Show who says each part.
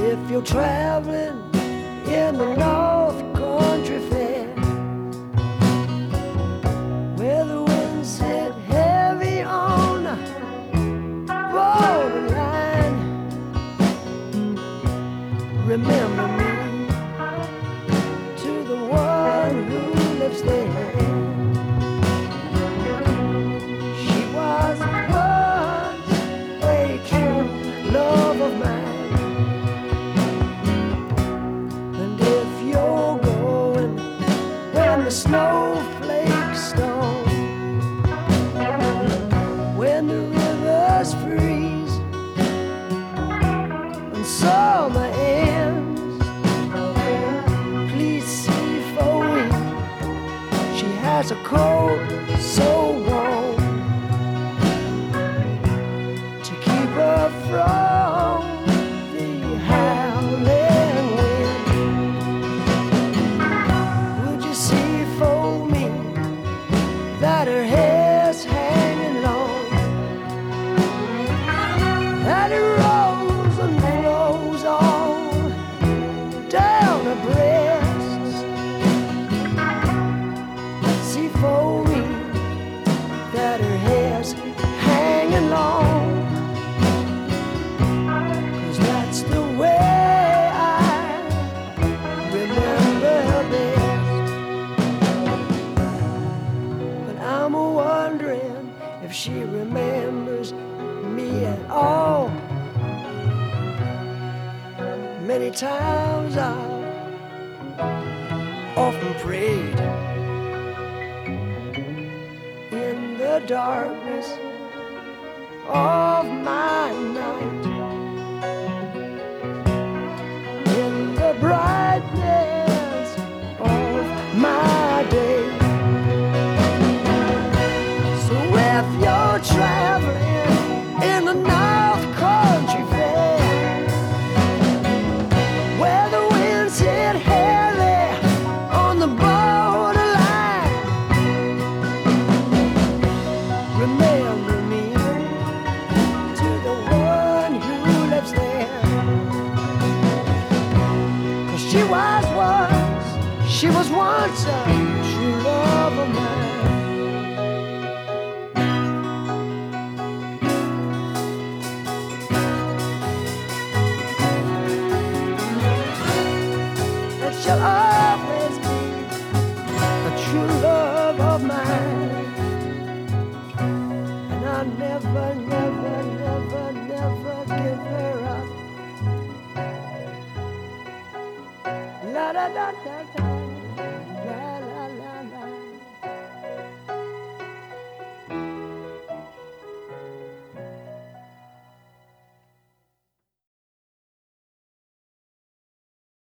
Speaker 1: If you're traveling in the north. Snowflakes stone, when the rivers freeze and summer ends, please see for me. She has a cold so warm to keep her from that it rolls and flows on down her breasts? See for me that her hair's hanging long. Cause that's the way I remember her best. But I'm wondering if she remembers me at all. Many times I've often prayed in the darkness of she was once a true love of mine. That shall always be a true love of mine. And I never, never, never, never give her up. La da da da da thank you